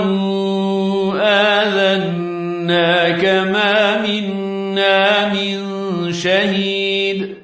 قالوا آذنا كما منا من شهيد